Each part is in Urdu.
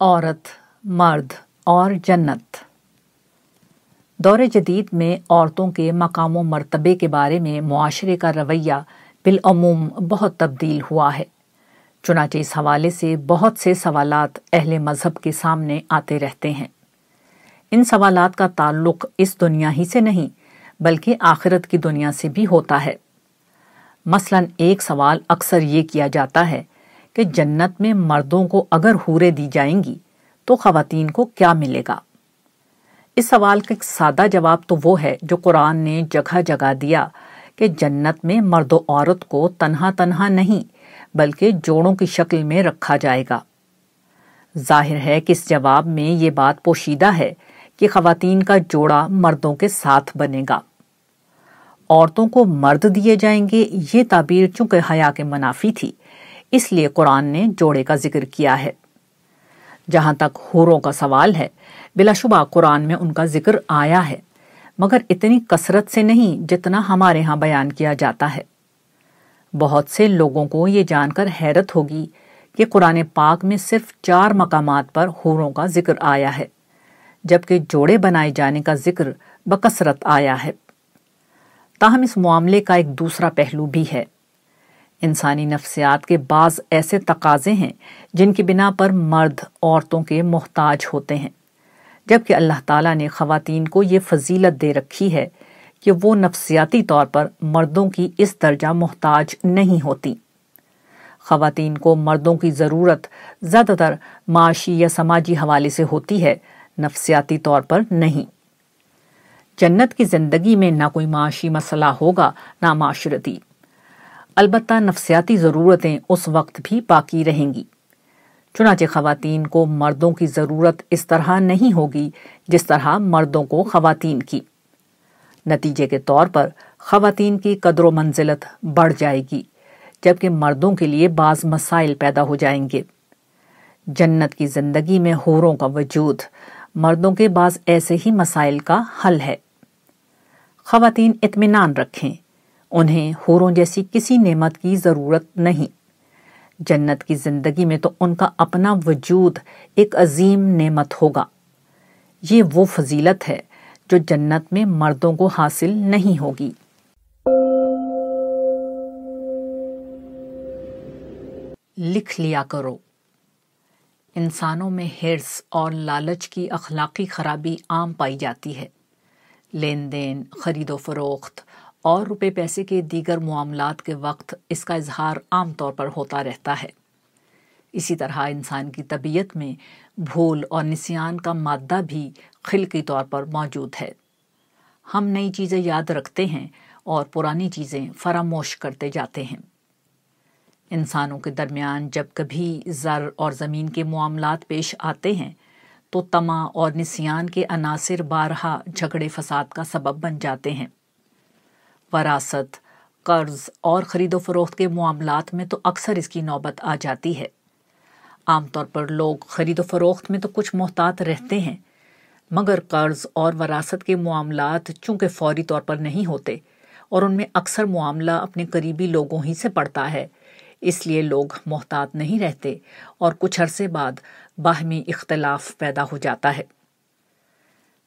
عورت، مرد اور جنت۔ دور جدید میں عورتوں کے مقام و مرتبے کے بارے میں معاشرے کا رویہ بالعموم بہت تبدیل ہوا ہے۔ چنانچہ اس حوالے سے بہت سے سوالات اہل مذہب کے سامنے آتے رہتے ہیں۔ ان سوالات کا تعلق اس دنیا ہی سے نہیں، بلکہ آخرت کی دنیا سے بھی ہوتا ہے۔ مثلا ایک سوال اکثر یہ کیا جاتا ہے کہ جنت میں مردوں کو اگر حورے دی جائیں گی تو خواتین کو کیا ملے گا؟ اس سوال کا ایک سادہ جواب تو وہ ہے جو قرآن نے جگہ جگہ دیا کہ جنت میں مرد و عورت کو تنہا تنہا نہیں بلکہ جوڑوں کی شکل میں رکھا جائے گا۔ ظاہر ہے کہ اس جواب میں یہ بات پوشیدہ ہے کہ خواتین کا جوڑا مردوں کے ساتھ بنے گا۔ عورتوں کو مرد دیے جائیں گے یہ تعبیر چونکہ حیا کے منافی تھی۔ اس لیے قرآن نے جوڑے کا ذکر کیا ہے۔ جہاں تک حوروں کا سوال ہے، بلا شبہ قرآن میں ان کا ذکر آیا ہے، مگر اتنی کثرت سے نہیں جتنا ہمارے ہاں بیان کیا جاتا ہے۔ بہت سے لوگوں کو یہ جان کر حیرت ہوگی کہ قرآن پاک میں صرف چار مقامات پر حوروں کا ذکر آیا ہے، جبکہ جوڑے بنائے جانے کا ذکر بکثرت آیا ہے۔ تاہم، اس معاملے کا ایک دوسرا پہلو بھی ہے۔ انسانی نفسیات کے بعض ایسے تقاضے ہیں جن کی بنا پر مرد عورتوں کے محتاج ہوتے ہیں۔ جبکہ اللہ تعالیٰ نے خواتین کو یہ فضیلت دے رکھی ہے کہ وہ نفسیاتی طور پر مردوں کی اس درجہ محتاج نہیں ہوتی۔ خواتین کو مردوں کی ضرورت زیادہ تر معاشی یا سماجی حوالے سے ہوتی ہے، نفسیاتی طور پر نہیں۔ جنت کی زندگی میں نہ کوئی معاشی مسئلہ ہوگا، نہ معاشرتی۔ البتہ نفسیاتی ضرورتیں اس وقت بھی باقی رہیں گی۔ چنانچہ خواتین کو مردوں کی ضرورت اس طرح نہیں ہوگی جس طرح مردوں کو خواتین کی۔ نتیجے کے طور پر خواتین کی قدر و منزلت بڑھ جائے گی، جبکہ مردوں کے لیے بعض مسائل پیدا ہو جائیں گے۔ جنت کی زندگی میں حوروں کا وجود مردوں کے بعض ایسے ہی مسائل کا حل ہے۔ خواتین اطمینان رکھیں۔ انہیں حوروں جیسی کسی نعمت کی ضرورت نہیں۔ جنت کی زندگی میں تو ان کا اپنا وجود ایک عظیم نعمت ہوگا۔ یہ وہ فضیلت ہے جو جنت میں مردوں کو حاصل نہیں ہوگی۔ لکھ لیا کرو۔ انسانوں میں ہرس اور لالچ کی اخلاقی خرابی عام پائی جاتی ہے۔ لین دین، خرید و فروخت اور روپے پیسے کے دیگر معاملات کے وقت اس کا اظہار عام طور پر ہوتا رہتا ہے۔ اسی طرح انسان کی طبیعت میں بھول اور نسیان کا مادہ بھی خلقی طور پر موجود ہے۔ ہم نئی چیزیں یاد رکھتے ہیں اور پرانی چیزیں فراموش کرتے جاتے ہیں۔ انسانوں کے درمیان جب کبھی زر اور زمین کے معاملات پیش آتے ہیں، تو تما اور نسیان کے عناصر بارہا جھگڑے فساد کا سبب بن جاتے ہیں۔ وراثت، قرض اور خرید و فروخت کے معاملات میں تو اکثر اس کی نوبت آ جاتی ہے۔ عام طور پر لوگ خرید و فروخت میں تو کچھ محتاط رہتے ہیں، مگر قرض اور وراثت کے معاملات چونکہ فوری طور پر نہیں ہوتے اور ان میں اکثر معاملہ اپنے قریبی لوگوں ہی سے پڑتا ہے، اس لیے لوگ محتاط نہیں رہتے اور کچھ عرصے بعد باہمی اختلاف پیدا ہو جاتا ہے۔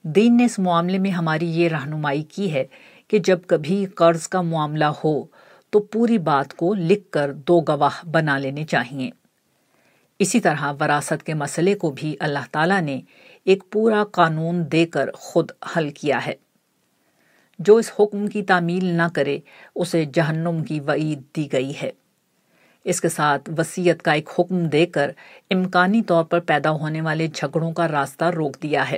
دین نے اس معاملے میں ہماری یہ رہنمائی کی ہے کہ جب کبھی قرض کا معاملہ ہو تو پوری بات کو لکھ کر دو گواہ بنا لینے چاہیے۔ اسی طرح وراثت کے مسئلے کو بھی اللہ تعالیٰ نے ایک پورا قانون دے کر خود حل کیا ہے۔ جو اس حکم کی تعمیل نہ کرے، اسے جہنم کی وعید دی گئی ہے۔ اس کے ساتھ وسیعت کا ایک حکم دے کر امکانی طور پر پیدا ہونے والے جھگڑوں کا راستہ روک دیا ہے۔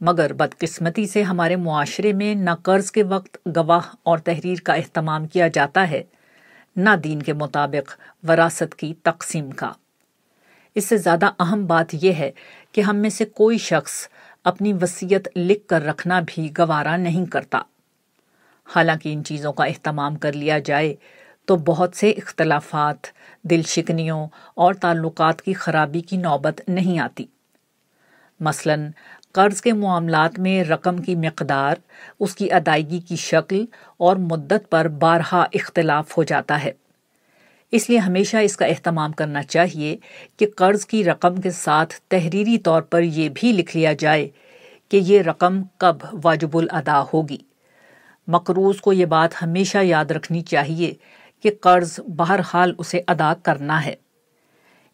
مگر بدقسمتی سے ہمارے معاشرے میں نہ قرض کے وقت گواہ اور تحریر کا اہتمام کیا جاتا ہے، نہ دین کے مطابق وراثت کی تقسیم کا۔ اس سے زیادہ اہم بات یہ ہے کہ ہم میں سے کوئی شخص اپنی وسیعت لکھ کر رکھنا بھی گوارا نہیں کرتا۔ حالانکہ ان چیزوں کا اہتمام کر لیا جائے تو بہت سے اختلافات، دل شکنیوں اور تعلقات کی خرابی کی نوبت نہیں آتی۔ مثلاً قرض کے معاملات میں رقم کی مقدار، اس کی ادائیگی کی شکل اور مدت پر بارہا اختلاف ہو جاتا ہے۔ اس لیے ہمیشہ اس کا اہتمام کرنا چاہیے کہ قرض کی رقم کے ساتھ تحریری طور پر یہ بھی لکھ لیا جائے کہ یہ رقم کب واجب الادا ہوگی۔ مقروض کو یہ بات ہمیشہ یاد رکھنی چاہیے کہ قرض بہرحال اسے ادا کرنا ہے۔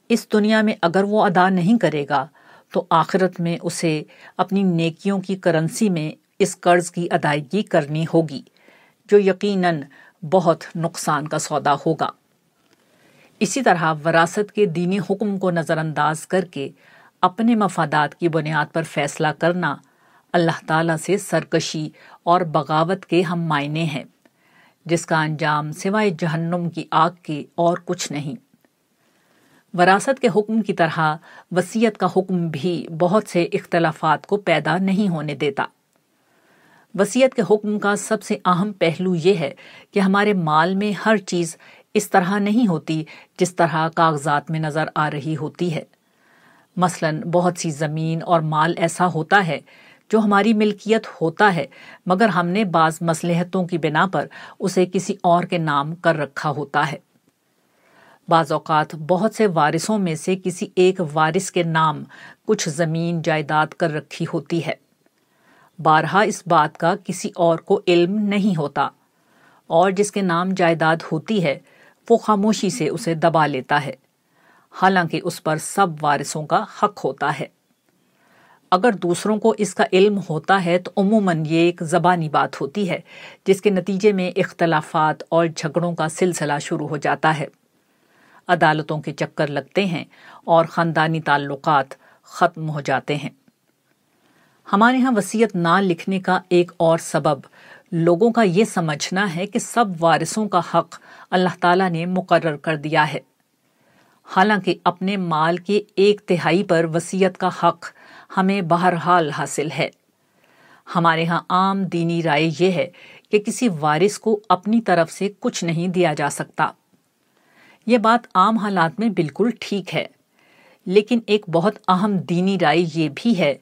اس دنیا میں اگر وہ ادا نہیں کرے گا تو آخرت میں اسے اپنی نیکیوں کی کرنسی میں اس قرض کی ادائیگی کرنی ہوگی، جو یقیناً بہت نقصان کا سودا ہوگا۔ اسی طرح وراثت کے دینی حکم کو نظر انداز کر کے اپنے مفادات کی بنیاد پر فیصلہ کرنا اللہ تعالیٰ سے سرکشی اور بغاوت کے ہم معنی ہیں، جس کا انجام سوائے جہنم کی آگ کے اور کچھ نہیں۔ وراثت کے حکم کی طرح وسیعت کا حکم بھی بہت سے اختلافات کو پیدا نہیں ہونے دیتا۔ وسیعت کے حکم کا سب سے اہم پہلو یہ ہے کہ ہمارے مال میں ہر چیز اس طرح نہیں ہوتی جس طرح کاغذات میں نظر آ رہی ہوتی ہے۔ مثلا بہت سی زمین اور مال ایسا ہوتا ہے جو ہماری ملکیت ہوتا ہے، مگر ہم نے بعض مسلحتوں کی بنا پر اسے کسی اور کے نام کر رکھا ہوتا ہے۔ بعض اوقات بہت سے وارثوں میں سے کسی ایک وارث کے نام کچھ زمین جائیداد کر رکھی ہوتی ہے۔ بارہا اس بات کا کسی اور کو علم نہیں ہوتا۔ اور جس کے نام جائیداد ہوتی ہے، وہ خاموشی سے اسے دبا لیتا ہے۔ حالانکہ اس پر سب وارثوں کا حق ہوتا ہے۔ اگر دوسروں کو اس کا علم ہوتا ہے، تو عموماً یہ ایک زبانی بات ہوتی ہے، جس کے نتیجے میں اختلافات اور جھگڑوں کا سلسلہ شروع ہو جاتا ہے۔ عدالتوں کے چکر لگتے ہیں اور خاندانی تعلقات ختم ہو جاتے ہیں۔ ہمارے ہاں وسیعت نہ لکھنے کا ایک اور سبب لوگوں کا یہ سمجھنا ہے کہ سب وارثوں کا حق اللہ تعالیٰ نے مقرر کر دیا ہے۔ حالانکہ اپنے مال کے ایک تہائی پر وسیعت کا حق ہمیں بہرحال حاصل ہے۔ ہمارے ہاں عام دینی رائے یہ ہے کہ کسی وارث کو اپنی طرف سے کچھ نہیں دیا جا سکتا۔ یہ بات عام حالات میں بالکل ٹھیک ہے۔ لیکن ایک بہت اہم دینی رائے یہ بھی ہے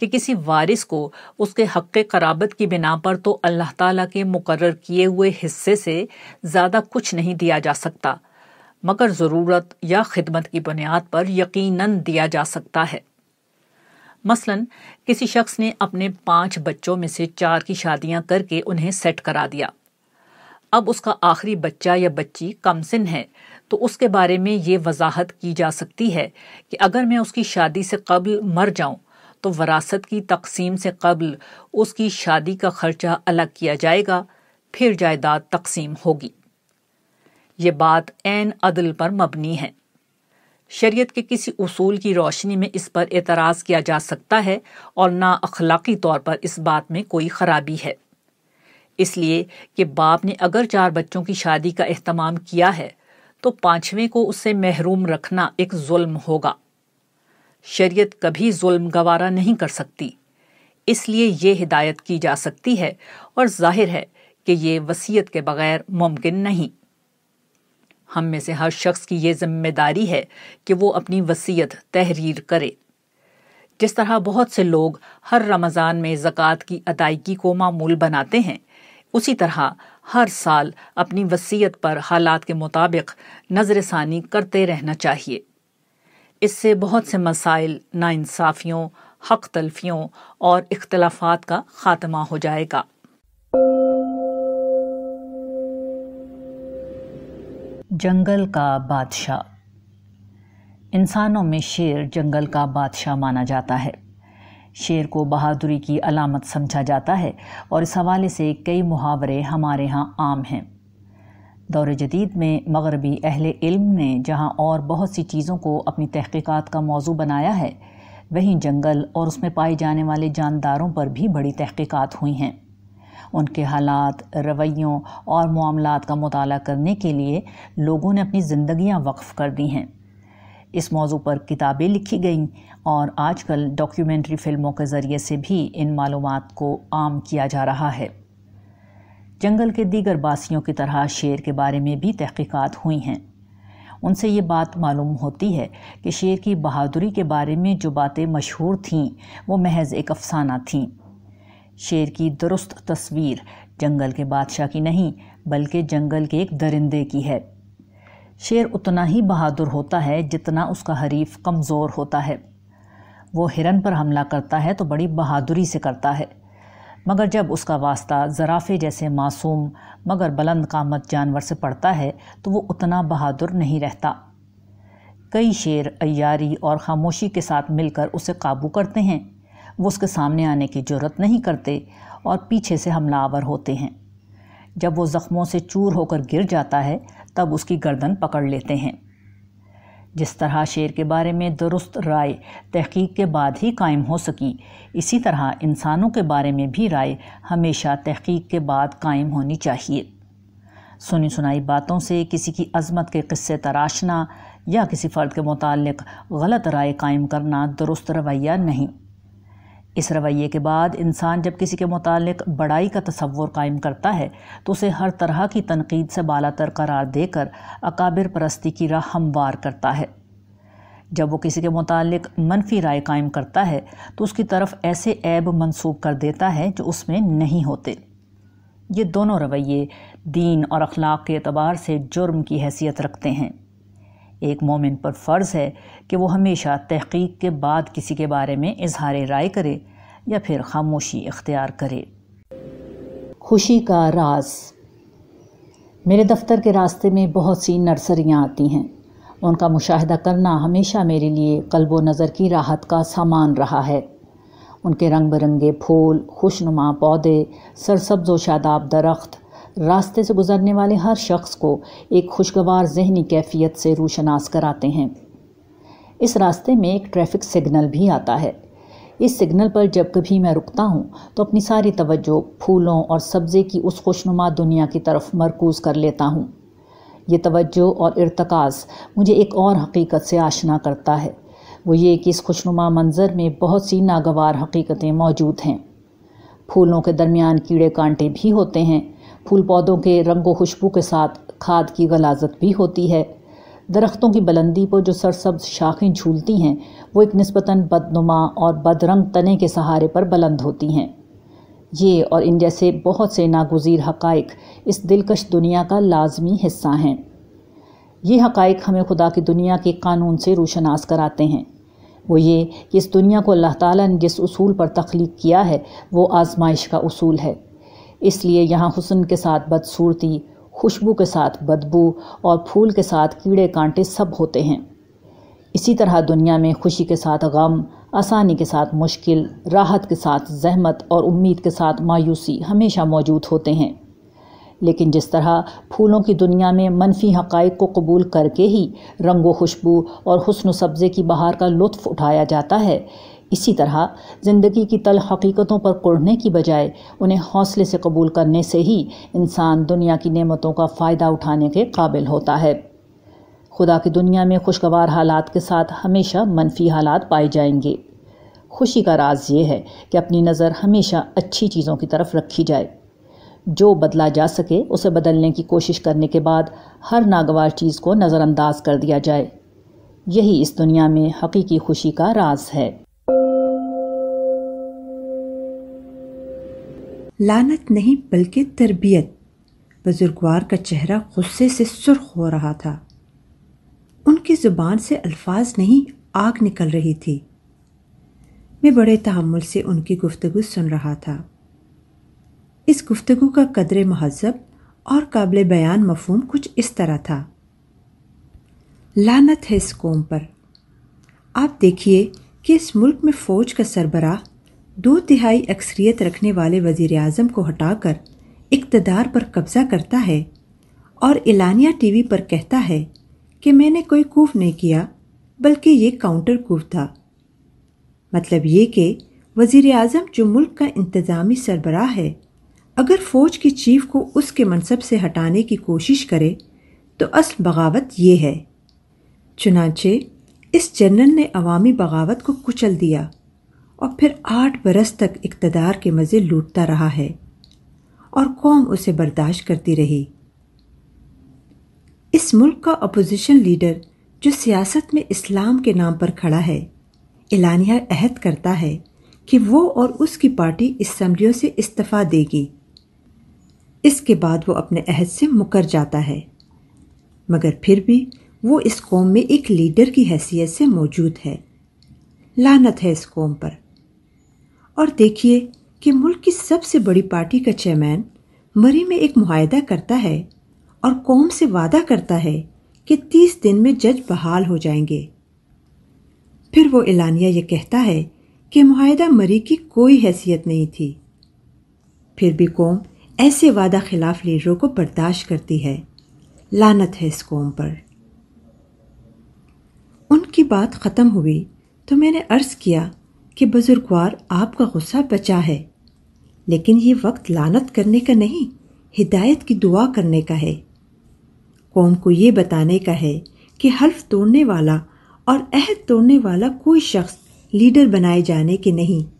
کہ کسی وارث کو اس کے حق قرابت کی بنا پر تو اللہ تعالیٰ کے مقرر کیے ہوئے حصے سے زیادہ کچھ نہیں دیا جا سکتا، مگر ضرورت یا خدمت کی بنیاد پر یقیناً دیا جا سکتا ہے۔ مثلا، کسی شخص نے اپنے پانچ بچوں میں سے چار کی شادیاں کر کے انہیں سیٹ کرا دیا۔ اب اس کا آخری بچہ یا بچی کم سن ہے۔ تو اس کے بارے میں یہ وضاحت کی جا سکتی ہے کہ اگر میں اس کی شادی سے قبل مر جاؤں، تو وراثت کی تقسیم سے قبل اس کی شادی کا خرچہ الگ کیا جائے گا، پھر جائیداد تقسیم ہوگی۔ یہ بات عین عدل پر مبنی ہے۔ شریعت کے کسی اصول کی روشنی میں اس پر اعتراض کیا جا سکتا ہے اور نا اخلاقی طور پر اس بات میں کوئی خرابی ہے۔ اس لیے کہ باپ نے اگر چار بچوں کی شادی کا اہتمام کیا ہے تو پانچویں کو اس سے محروم رکھنا ایک ظلم ہوگا۔ شریعت کبھی ظلم گوارا نہیں کر سکتی۔ اس لیے یہ ہدایت کی جا سکتی ہے اور ظاہر ہے کہ یہ وسیعت کے بغیر ممکن نہیں۔ ہم میں سے ہر شخص کی یہ ذمہ داری ہے کہ وہ اپنی وسیعت تحریر کرے۔ جس طرح بہت سے لوگ ہر رمضان میں زکوٰۃ کی ادائیگی کو معمول بناتے ہیں، اسی طرح ہر سال اپنی وسیعت پر حالات کے مطابق نظر ثانی کرتے رہنا چاہیے۔ اس سے بہت سے مسائل ناانصافیوں، حق تلفیوں اور اختلافات کا خاتمہ ہو جائے گا۔ جنگل کا بادشاہ۔ انسانوں میں شیر جنگل کا بادشاہ مانا جاتا ہے۔ شیر کو بہادری کی علامت سمجھا جاتا ہے اور اس حوالے سے کئی محاورے ہمارے ہاں عام ہیں۔ دور جدید میں مغربی اہل علم نے جہاں اور بہت سی چیزوں کو اپنی تحقیقات کا موضوع بنایا ہے، وہیں جنگل اور اس میں پائے جانے والے جانداروں پر بھی بڑی تحقیقات ہوئی ہیں۔ ان کے حالات، رویوں اور معاملات کا مطالعہ کرنے کے لیے لوگوں نے اپنی زندگیاں وقف کر دی ہیں۔ اس موضوع پر کتابیں لکھی گئیں اور آج کل ڈاکیومنٹری فلموں کے ذریعے سے بھی ان معلومات کو عام کیا جا رہا ہے۔ جنگل کے دیگر باسیوں کی طرح شیر کے بارے میں بھی تحقیقات ہوئی ہیں۔ ان سے یہ بات معلوم ہوتی ہے کہ شیر کی بہادری کے بارے میں جو باتیں مشہور تھیں، وہ محض ایک افسانہ تھیں۔ شیر کی درست تصویر جنگل کے بادشاہ کی نہیں، بلکہ جنگل کے ایک درندے کی ہے۔ شیر اتنا ہی بہادر ہوتا ہے جتنا اس کا حریف کمزور ہوتا ہے۔ وہ ہرن پر حملہ کرتا ہے تو بڑی بہادری سے کرتا ہے۔ مگر جب اس کا واسطہ زرافے جیسے معصوم، مگر بلند قامت جانور سے پڑتا ہے، تو وہ اتنا بہادر نہیں رہتا۔ کئی شیر ایاری اور خاموشی کے ساتھ مل کر اسے قابو کرتے ہیں۔ وہ اس کے سامنے آنے کی جرت نہیں کرتے اور پیچھے سے حملہ آور ہوتے ہیں۔ جب وہ زخموں سے چور ہو کر گر جاتا ہے تب اس کی گردن پکڑ لیتے ہیں۔ جس طرح شیر کے بارے میں درست رائے تحقیق کے بعد ہی قائم ہو سکی، اسی طرح انسانوں کے بارے میں بھی رائے ہمیشہ تحقیق کے بعد قائم ہونی چاہیے۔ سنی سنائی باتوں سے کسی کی عظمت کے قصے تراشنا یا کسی فرد کے متعلق غلط رائے قائم کرنا درست رویہ نہیں۔ اس رویے کے بعد انسان جب کسی کے متعلق بڑائی کا تصور قائم کرتا ہے تو اسے ہر طرح کی تنقید سے بالا تر قرار دے کر اکابر پرستی کی راہ ہموار کرتا ہے۔ جب وہ کسی کے متعلق منفی رائے قائم کرتا ہے تو اس کی طرف ایسے عیب منسوب کر دیتا ہے جو اس میں نہیں ہوتے۔ یہ دونوں رویے دین اور اخلاق کے اعتبار سے جرم کی حیثیت رکھتے ہیں۔ ایک مومن پر فرض ہے کہ وہ ہمیشہ تحقیق کے بعد کسی کے بارے میں اظہار رائے کرے یا پھر خاموشی اختیار کرے۔ خوشی کا راز۔ میرے دفتر کے راستے میں بہت سی نرسریاں آتی ہیں۔ ان کا مشاہدہ کرنا ہمیشہ میرے لیے قلب و نظر کی راحت کا سامان رہا ہے۔ ان کے رنگ برنگے پھول، خوشنما پودے، سرسبز و شاداب درخت راستے سے گزرنے والے ہر شخص کو ایک خوشگوار ذہنی کیفیت سے روشناس کراتے ہیں۔ اس راستے میں ایک ٹریفک سگنل بھی آتا ہے۔ اس سگنل پر جب کبھی میں رکتا ہوں تو اپنی ساری توجہ پھولوں اور سبزے کی اس خوشنما دنیا کی طرف مرکوز کر لیتا ہوں۔ یہ توجہ اور ارتکاز مجھے ایک اور حقیقت سے آشنا کرتا ہے۔ وہ یہ کہ اس خوشنما منظر میں بہت سی ناگوار حقیقتیں موجود ہیں۔ پھولوں کے درمیان کیڑے کانٹے بھی ہوتے ہیں۔ پھول پودوں کے رنگ و خوشبو کے ساتھ کھاد کی غلازت بھی ہوتی ہے۔ درختوں کی بلندی پر جو سرسبز شاخیں جھولتی ہیں، وہ ایک نسبتاً بدنما اور بد رنگ تنے کے سہارے پر بلند ہوتی ہیں۔ یہ اور ان جیسے بہت سے ناگزیر حقائق اس دلکش دنیا کا لازمی حصہ ہیں۔ یہ حقائق ہمیں خدا کی دنیا کے قانون سے روشناس کراتے ہیں۔ وہ یہ کہ اس دنیا کو اللہ تعالیٰ نے جس اصول پر تخلیق کیا ہے، وہ آزمائش کا اصول ہے۔ اس لیے یہاں حسن کے ساتھ بدصورتی، خوشبو کے ساتھ بدبو اور پھول کے ساتھ کیڑے کانٹے سب ہوتے ہیں۔ اسی طرح دنیا میں خوشی کے ساتھ غم، آسانی کے ساتھ مشکل، راحت کے ساتھ زحمت اور امید کے ساتھ مایوسی ہمیشہ موجود ہوتے ہیں۔ لیکن جس طرح پھولوں کی دنیا میں منفی حقائق کو قبول کر کے ہی رنگ و خوشبو اور حسن و سبزے کی بہار کا لطف اٹھایا جاتا ہے اسی طرح زندگی کی تل حقیقتوں پر قڑنے کی بجائے انہیں حوصلے سے قبول کرنے سے ہی انسان دنیا کی نعمتوں کا فائدہ اٹھانے کے قابل ہوتا ہے۔ خدا کی دنیا میں خوشگوار حالات کے ساتھ ہمیشہ منفی حالات پائے جائیں گے۔ خوشی کا راز یہ ہے کہ اپنی نظر ہمیشہ اچھی چیزوں کی طرف رکھی جائے۔ جو بدلا جا سکے اسے بدلنے کی کوشش کرنے کے بعد ہر ناگوار چیز کو نظر انداز کر دیا جائے۔ یہی اس دنیا میں حقیقی خوشی کا راز ہے۔ لانت نہیں بلکہ تربیت۔ بزرگوار کا چہرہ غصے سے سرخ ہو رہا تھا۔ ان کی زبان سے الفاظ نہیں آگ نکل رہی تھی۔ میں بڑے تحمل سے ان کی گفتگو سن رہا تھا۔ اس گفتگو کا قدر مہذب اور قابل بیان مفہوم کچھ اس طرح تھا۔ لانت ہے اس قوم پر۔ آپ دیکھیے کہ اس ملک میں فوج کا سربراہ دو تہائی اکثریت رکھنے والے وزیر اعظم کو ہٹا کر اقتدار پر قبضہ کرتا ہے اور اعلانیہ ٹی وی پر کہتا ہے کہ میں نے کوئی کوف نہیں کیا بلکہ یہ کاؤنٹر کوف تھا۔ مطلب یہ کہ وزیر اعظم جو ملک کا انتظامی سربراہ ہے، اگر فوج کی چیف کو اس کے منصب سے ہٹانے کی کوشش کرے تو اصل بغاوت یہ ہے۔ چنانچہ اس جنرل نے عوامی بغاوت کو کچل دیا۔ اور پھر آٹھ برس تک اقتدار کے مزے لوٹتا رہا ہے اور قوم اسے برداشت کرتی رہی۔ اس ملک کا اپوزیشن لیڈر جو سیاست میں اسلام کے نام پر کھڑا ہے، اعلانیہ عہد کرتا ہے کہ وہ اور اس کی پارٹی اسمبلیوں سے استعفیٰ دے گی۔ اس کے بعد وہ اپنے عہد سے مکر جاتا ہے۔ مگر پھر بھی وہ اس قوم میں ایک لیڈر کی حیثیت سے موجود ہے۔ لانت ہے اس قوم پر۔ اور دیکھیے کہ ملک کی سب سے بڑی پارٹی کا چیئرمین مری میں ایک معاہدہ کرتا ہے اور قوم سے وعدہ کرتا ہے کہ تیس دن میں جج بحال ہو جائیں گے۔ پھر وہ اعلانیہ یہ کہتا ہے کہ معاہدہ مری کی کوئی حیثیت نہیں تھی۔ پھر بھی قوم ایسے وعدہ خلاف لیڈروں کو برداشت کرتی ہے۔ لانت ہے اس قوم پر۔ ان کی بات ختم ہوئی تو میں نے عرض کیا کہ بزرگوار آپ کا غصہ بچا ہے۔ لیکن یہ وقت لانت کرنے کا نہیں، ہدایت کی دعا کرنے کا ہے۔ قوم کو یہ بتانے کا ہے کہ حلف توڑنے والا اور عہد توڑنے والا کوئی شخص لیڈر بنائے جانے کے نہیں،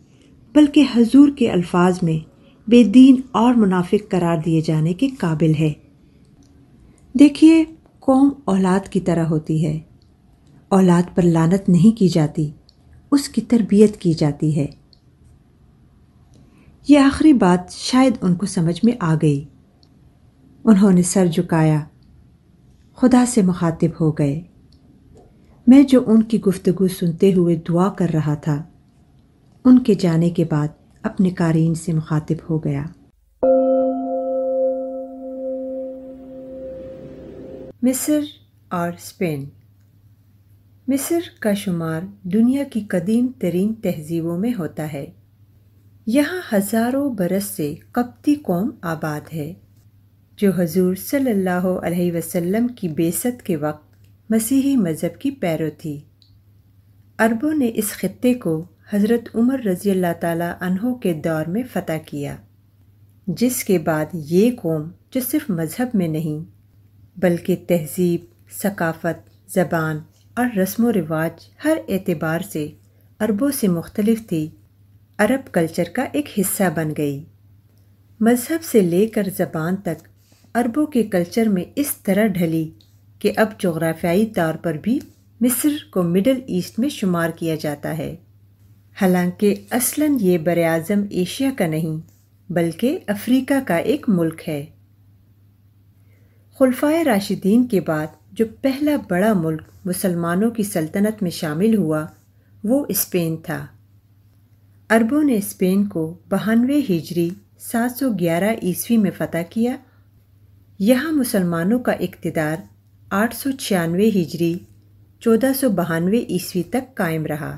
بلکہ حضور کے الفاظ میں بے دین اور منافق قرار دیے جانے کے قابل ہے۔ دیکھیے، قوم اولاد کی طرح ہوتی ہے۔ اولاد پر لانت نہیں کی جاتی۔ اس کی تربیت کی جاتی ہے۔ یہ آخری بات شاید ان کو سمجھ میں آ گئی۔ انہوں نے سر جھکایا۔ خدا سے مخاطب ہو گئے۔ میں جو ان کی گفتگو سنتے ہوئے دعا کر رہا تھا، ان کے جانے کے بعد اپنے قارئین سے مخاطب ہو گیا۔ مصر اور اسپین مصر کا شمار دنیا کی قدیم ترین تہذیبوں میں ہوتا ہے۔ یہاں ہزاروں برس سے قبطی قوم آباد ہے۔ جو حضور صلی اللہ علیہ وسلم کی بیست کے وقت مسیحی مذہب کی پیرو تھی۔ عربوں نے اس خطے کو حضرت عمر رضی اللہ تعالیٰ عنہ کے دور میں فتح کیا، جس کے بعد یہ قوم جو صرف مذہب میں نہیں بلکہ تہذیب، ثقافت، زبان اور رسم و رواج ہر اعتبار سے عربوں سے مختلف تھی۔ عرب کلچر کا ایک حصہ بن گئی۔ مذہب سے لے کر زبان تک عربوں کے کلچر میں اس طرح ڈھلی کہ اب جغرافیائی طور پر بھی مصر کو مڈل ایسٹ میں شمار کیا جاتا ہے۔ حالانکہ اصلاً یہ بر اعظم ایشیا کا نہیں، بلکہ افریقہ کا ایک ملک ہے۔ خلفائے راشدین کے بعد جو پہلا بڑا ملک مسلمانوں کی سلطنت میں شامل ہوا، وہ اسپین تھا۔ عربوں نے اسپین کو بہانوے ہجری سات سو گیارہ عیسوی میں فتح کیا۔ یہاں مسلمانوں کا اقتدار آٹھ سو چھیانوے ہجری، چودہ سو بہانوے عیسوی تک قائم رہا۔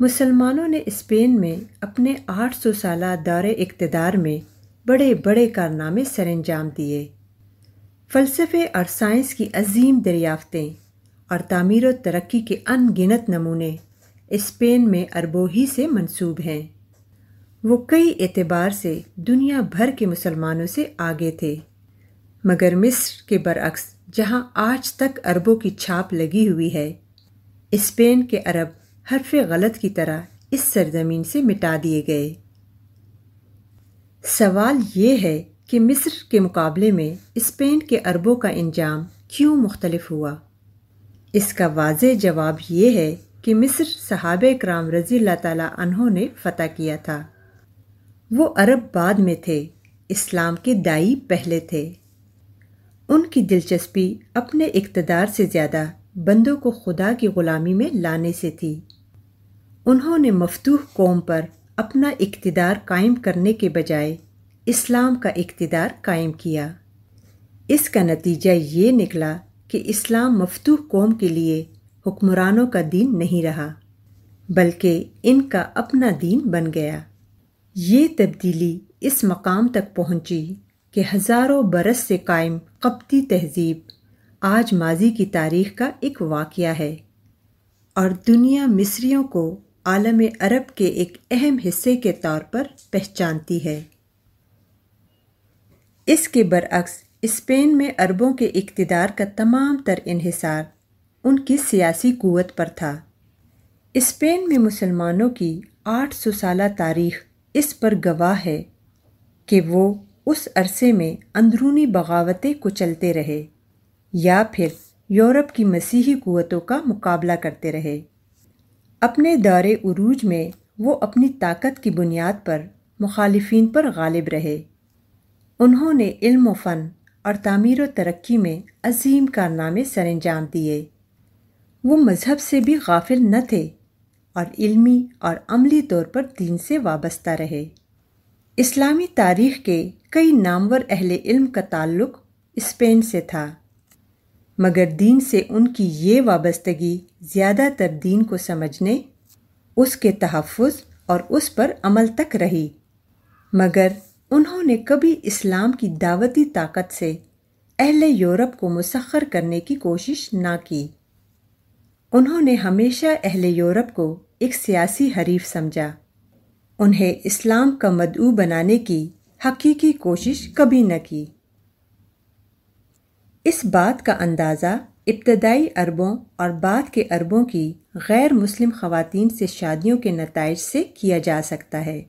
مسلمانوں نے اسپین میں اپنے آٹھ سو سالہ دور اقتدار میں بڑے بڑے کارنامے سر انجام دیے۔ فلسفے اور سائنس کی عظیم دریافتیں اور تعمیر و ترقی کے ان گنت نمونے اسپین میں اربوں ہی سے منسوب ہیں۔ وہ کئی اعتبار سے دنیا بھر کے مسلمانوں سے آگے تھے۔ مگر مصر کے برعکس جہاں آج تک عربوں کی چھاپ لگی ہوئی ہے، اسپین کے عرب حرف غلط کی طرح اس سرزمین سے مٹا دیے گئے۔ سوال یہ ہے کہ مصر کے مقابلے میں اسپین کے عربوں کا انجام کیوں مختلف ہوا؟ اس کا واضح جواب یہ ہے کہ مصر صحابہ کرام رضی اللہ تعالیٰ عنہ نے فتح کیا تھا۔ وہ عرب بعد میں تھے، اسلام کے دائی پہلے تھے۔ ان کی دلچسپی اپنے اقتدار سے زیادہ بندوں کو خدا کی غلامی میں لانے سے تھی۔ انہوں نے مفتوح قوم پر اپنا اقتدار قائم کرنے کے بجائے اسلام کا اقتدار قائم کیا۔ اس کا نتیجہ یہ نکلا کہ اسلام مفتوح قوم کے لیے حکمرانوں کا دین نہیں رہا، بلکہ ان کا اپنا دین بن گیا۔ یہ تبدیلی اس مقام تک پہنچی کہ ہزاروں برس سے قائم قبطی تہذیب آج ماضی کی تاریخ کا ایک واقعہ ہے۔ اور دنیا مصریوں کو عالم عرب کے ایک اہم حصے کے طور پر پہچانتی ہے۔ اس کے برعکس، اسپین میں عربوں کے اقتدار کا تمام تر انحصار ان کی سیاسی قوت پر تھا۔ اسپین میں مسلمانوں کی آٹھ سو سالہ تاریخ اس پر گواہ ہے کہ وہ اس عرصے میں اندرونی بغاوتیں کچلتے رہے یا پھر یورپ کی مسیحی قوتوں کا مقابلہ کرتے رہے۔ اپنے دور عروج میں وہ اپنی طاقت کی بنیاد پر مخالفین پر غالب رہے۔ انہوں نے علم و فن اور تعمیر و ترقی میں عظیم کارنامے سر انجام دیے۔ وہ مذہب سے بھی غافل نہ تھے اور علمی اور عملی طور پر دین سے وابستہ رہے۔ اسلامی تاریخ کے کئی نامور اہل علم کا تعلق اسپین سے تھا، مگر دین سے ان کی یہ وابستگی زیادہ تر دین کو سمجھنے، اس کے تحفظ اور اس پر عمل تک رہی۔ مگر انہوں نے کبھی اسلام کی دعوتی طاقت سے اہل یورپ کو مسخر کرنے کی کوشش نہ کی۔ انہوں نے ہمیشہ اہل یورپ کو ایک سیاسی حریف سمجھا۔ انہیں اسلام کا مدعو بنانے کی حقیقی کوشش کبھی نہ کی۔ اس بات کا اندازہ ابتدائی عربوں اور بعد کے عربوں کی غیر مسلم خواتین سے شادیوں کے نتائج سے کیا جا سکتا ہے۔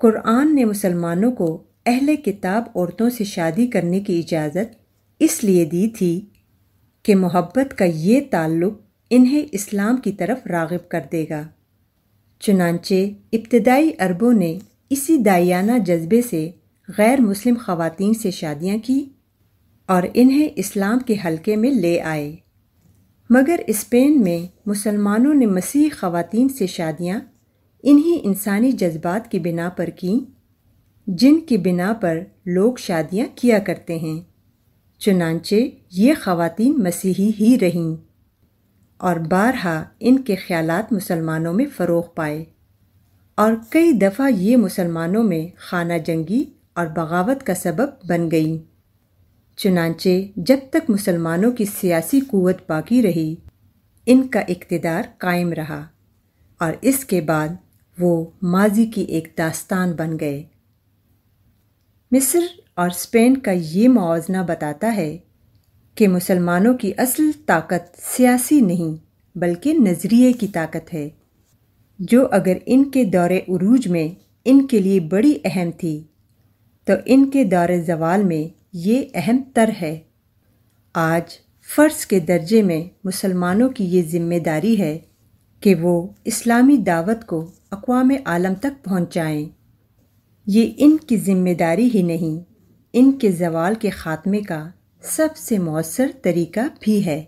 قرآن نے مسلمانوں کو اہل کتاب عورتوں سے شادی کرنے کی اجازت اس لیے دی تھی کہ محبت کا یہ تعلق انہیں اسلام کی طرف راغب کر دے گا۔ چنانچہ ابتدائی عربوں نے اسی دائیانہ جذبے سے غیر مسلم خواتین سے شادیاں کی اور انہیں اسلام کے حلقے میں لے آئے۔ مگر اسپین میں مسلمانوں نے مسیح خواتین سے شادیاں انہی انسانی جذبات کی بنا پر کیں جن کی بنا پر لوگ شادیاں کیا کرتے ہیں۔ چنانچہ یہ خواتین مسیحی ہی رہیں اور بارہا ان کے خیالات مسلمانوں میں فروغ پائے۔ اور کئی دفعہ یہ مسلمانوں میں خانہ جنگی اور بغاوت کا سبب بن گئیں چنانچہ جب تک مسلمانوں کی سیاسی قوت باقی رہی، ان کا اقتدار قائم رہا اور اس کے بعد وہ ماضی کی ایک داستان بن گئے۔ مصر اور اسپین کا یہ موازنہ بتاتا ہے کہ مسلمانوں کی اصل طاقت سیاسی نہیں بلکہ نظریے کی طاقت ہے، جو اگر ان کے دور عروج میں ان کے لیے بڑی اہم تھی، تو ان کے دور زوال میں یہ اہم تر ہے۔ آج فرض کے درجے میں مسلمانوں کی یہ ذمہ داری ہے کہ وہ اسلامی دعوت کو اقوام عالم تک پہنچائیں۔ یہ ان کی ذمہ داری ہی نہیں، ان کے زوال کے خاتمے کا سب سے مؤثر طریقہ بھی ہے۔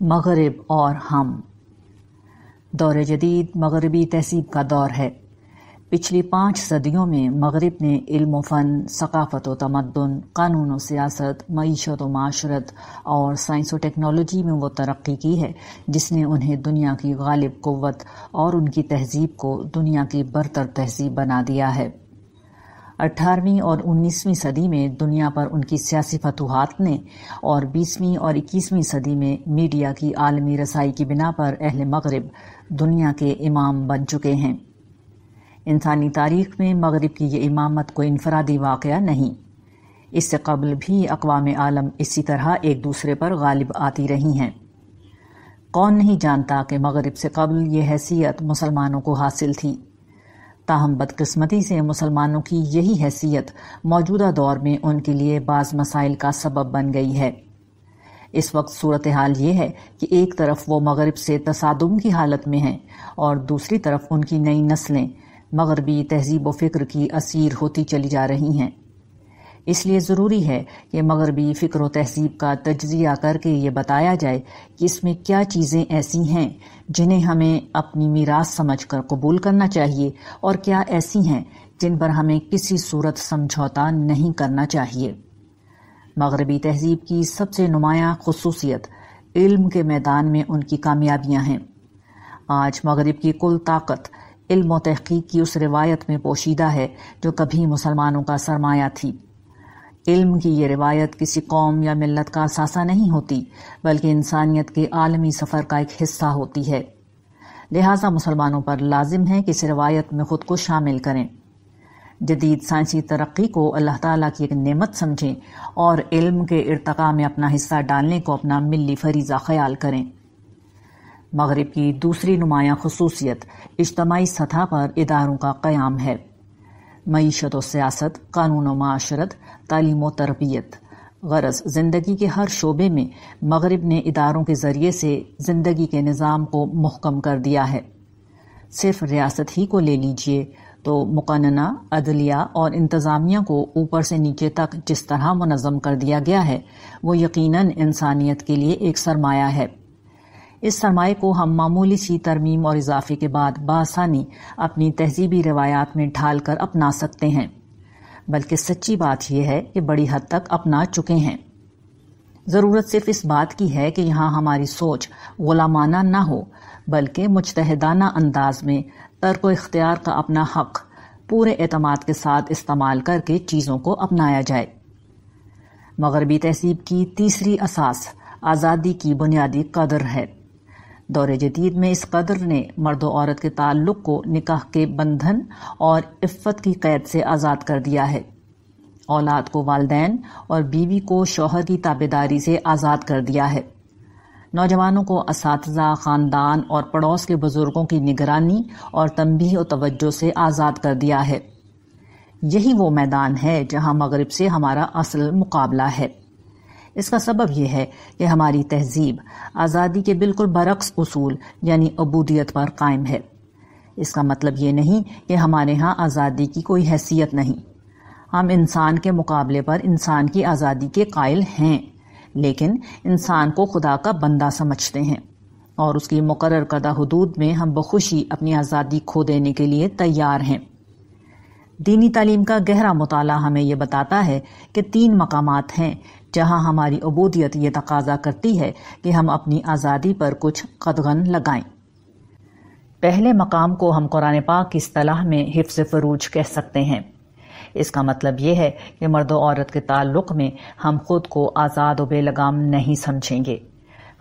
مغرب اور ہم۔ دور جدید مغربی تہذیب کا دور ہے۔ پچھلی پانچ صدیوں میں مغرب نے علم و فن، ثقافت و تمدن، قانون و سیاست، معیشت و معاشرت اور سائنس و ٹیکنالوجی میں وہ ترقی کی ہے، جس نے انہیں دنیا کی غالب قوت اور ان کی تہذیب کو دنیا کی برتر تہذیب بنا دیا ہے۔ اٹھارہویں اور انیسویں صدی میں دنیا پر ان کی سیاسی فتوحات نے اور بیسویں اور اکیسویں صدی میں میڈیا کی عالمی رسائی کی بنا پر اہل مغرب دنیا کے امام بن چکے ہیں۔ انسانی تاریخ میں مغرب کی یہ امامت کوئی انفرادی واقعہ نہیں۔ اس سے قبل بھی اقوام عالم اسی طرح ایک دوسرے پر غالب آتی رہی ہیں۔ کون نہیں جانتا کہ مغرب سے قبل یہ حیثیت مسلمانوں کو حاصل تھی۔ تاہم بدقسمتی سے مسلمانوں کی یہی حیثیت موجودہ دور میں ان کے لیے بعض مسائل کا سبب بن گئی ہے۔ اس وقت صورتحال یہ ہے کہ ایک طرف وہ مغرب سے تصادم کی حالت میں ہیں اور دوسری طرف ان کی نئی نسلیں مغربی تہذیب و فکر کی اسیر ہوتی چلی جا رہی ہیں۔ اس لیے ضروری ہے کہ مغربی فکر و تہذیب کا تجزیہ کر کے یہ بتایا جائے کہ اس میں کیا چیزیں ایسی ہیں جنہیں ہمیں اپنی میراث سمجھ کر قبول کرنا چاہیے اور کیا ایسی ہیں جن پر ہمیں کسی صورت سمجھوتا نہیں کرنا چاہیے۔ مغربی تہذیب کی سب سے نمایاں خصوصیت علم کے میدان میں ان کی کامیابیاں ہیں۔ آج مغرب کی کل طاقت علم و تحقیق کی اس روایت میں پوشیدہ ہے جو کبھی مسلمانوں کا سرمایہ تھی۔ علم کی یہ روایت کسی قوم یا ملت کا اثاثہ نہیں ہوتی، بلکہ انسانیت کے عالمی سفر کا ایک حصہ ہوتی ہے۔ لہٰذا مسلمانوں پر لازم ہے کہ اس روایت میں خود کو شامل کریں۔ جدید سائنسی ترقی کو اللہ تعالیٰ کی ایک نعمت سمجھیں اور علم کے ارتقاء میں اپنا حصہ ڈالنے کو اپنا ملی فریضہ خیال کریں۔ مغرب کی دوسری نمایاں خصوصیت اجتماعی سطح پر اداروں کا قیام ہے۔ معیشت و سیاست، قانون و معاشرت، تعلیم و تربیت۔ غرض زندگی کے ہر شعبے میں مغرب نے اداروں کے ذریعے سے زندگی کے نظام کو محکم کر دیا ہے۔ صرف ریاست ہی کو لے لیجیے تو مقننہ، عدلیہ اور انتظامیہ کو اوپر سے نیچے تک جس طرح منظم کر دیا گیا ہے، وہ یقیناً انسانیت کے لیے ایک سرمایہ ہے۔ اس سرمایہ کو ہم معمولی سی ترمیم اور اضافے کے بعد بآسانی اپنی تہذیبی روایات میں ڈھال کر اپنا سکتے ہیں۔ بلکہ سچی بات یہ ہے کہ بڑی حد تک اپنا چکے ہیں۔ ضرورت صرف اس بات کی ہے کہ یہاں ہماری سوچ غلامانہ نہ ہو، بلکہ مجتہدانہ انداز میں ترک و اختیار کا اپنا حق پورے اعتماد کے ساتھ استعمال کر کے چیزوں کو اپنایا جائے۔ مغربی تہذیب کی تیسری اساس آزادی کی بنیادی قدر ہے۔ دور جدید میں اس قدر نے مرد و عورت کے تعلق کو نکاح کے بندھن اور عفت کی قید سے آزاد کر دیا ہے۔ اولاد کو والدین اور بیوی کو شوہر کی تابے داری سے آزاد کر دیا ہے۔ نوجوانوں کو اساتذہ، خاندان اور پڑوس کے بزرگوں کی نگرانی اور تنبیہ و توجہ سے آزاد کر دیا ہے۔ یہی وہ میدان ہے جہاں مغرب سے ہمارا اصل مقابلہ ہے۔ اس کا سبب یہ ہے کہ ہماری تہذیب آزادی کے بالکل برعکس اصول یعنی عبودیت پر قائم ہے۔ اس کا مطلب یہ نہیں کہ ہمارے ہاں آزادی کی کوئی حیثیت نہیں۔ ہم انسان کے مقابلے پر انسان کی آزادی کے قائل ہیں، لیکن انسان کو خدا کا بندہ سمجھتے ہیں اور اس کی مقرر کردہ حدود میں ہم بخوشی اپنی آزادی کھو دینے کے لیے تیار ہیں۔ دینی تعلیم کا گہرا مطالعہ ہمیں یہ بتاتا ہے کہ تین مقامات ہیں جہاں ہماری عبودیت یہ تقاضا کرتی ہے کہ ہم اپنی آزادی پر کچھ قدغن لگائیں۔ پہلے مقام کو ہم قرآن پاک کی اصطلاح میں حفظ فروج کہہ سکتے ہیں۔ اس کا مطلب یہ ہے کہ مرد و عورت کے تعلق میں ہم خود کو آزاد و بے لگام نہیں سمجھیں گے۔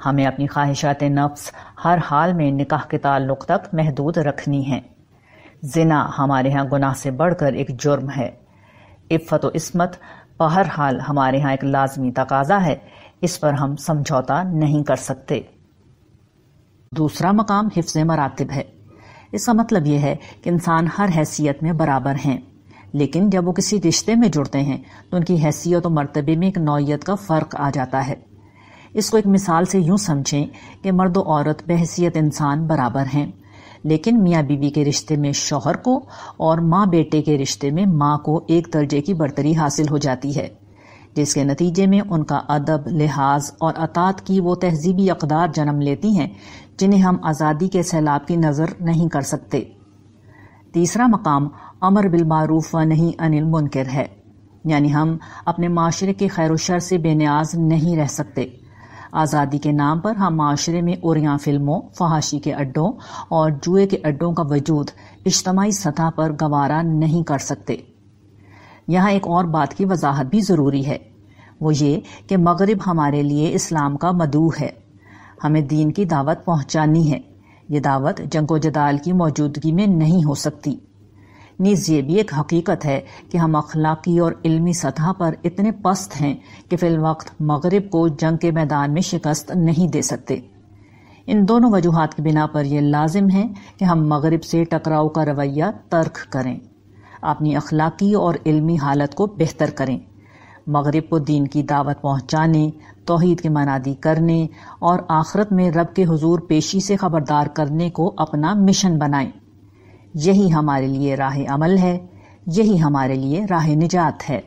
ہمیں اپنی خواہشات نفس ہر حال میں نکاح کے تعلق تک محدود رکھنی ہیں۔ زنا ہمارے ہاں گناہ سے بڑھ کر ایک جرم ہے۔ عفت و عصمت بہر حال ہمارے ہاں ایک لازمی تقاضا ہے، اس پر ہم سمجھوتا نہیں کر سکتے۔ دوسرا مقام حفظ مراتب ہے۔ اس کا مطلب یہ ہے کہ انسان ہر حیثیت میں برابر ہیں، لیکن جب وہ کسی رشتے میں جڑتے ہیں، تو ان کی حیثیت و مرتبے میں ایک نوعیت کا فرق آ جاتا ہے۔ اس کو ایک مثال سے یوں سمجھیں کہ مرد و عورت بحثیت انسان برابر ہیں۔ لیکن میاں بیوی کے رشتے میں شوہر کو اور ماں بیٹے کے رشتے میں ماں کو ایک درجے کی برتری حاصل ہو جاتی ہے، جس کے نتیجے میں ان کا ادب، لحاظ اور اطاط کی وہ تہذیبی اقدار جنم لیتی ہیں، جنہیں ہم آزادی کے سیلاب کی نظر نہیں کر سکتے۔ تیسرا مقام، امر بالمعروف و نہیں انل منکر ہے یعنی ہم اپنے معاشرے کے خیر و شر سے بے نیاز نہیں رہ سکتے۔ آزادی کے نام پر ہم معاشرے میں اوریاں فلموں، فحاشی کے اڈوں اور جوئے کے اڈوں کا وجود اجتماعی سطح پر گوارا نہیں کر سکتے۔ یہاں ایک اور بات کی وضاحت بھی ضروری ہے۔ وہ یہ کہ مغرب ہمارے لیے اسلام کا مدعو ہے۔ ہمیں دین کی دعوت پہنچانی ہے۔ یہ دعوت جنگ و جدال کی موجودگی میں نہیں ہو سکتی۔ نیز یہ بھی ایک حقیقت ہے کہ ہم اخلاقی اور علمی سطح پر اتنے پست ہیں کہ فی الوقت مغرب کو جنگ کے میدان میں شکست نہیں دے سکتے۔ ان دونوں وجوہات کی بنا پر یہ لازم ہے کہ ہم مغرب سے ٹکراؤ کا رویہ ترک کریں۔ اپنی اخلاقی اور علمی حالت کو بہتر کریں۔ مغرب کو دین کی دعوت پہنچانے، توحید کے منادی کرنے اور آخرت میں رب کے حضور پیشی سے خبردار کرنے کو اپنا مشن بنائیں۔ یہی ہمارے لیے راہ عمل ہے یہی ہمارے لیے راہ نجات ہے۔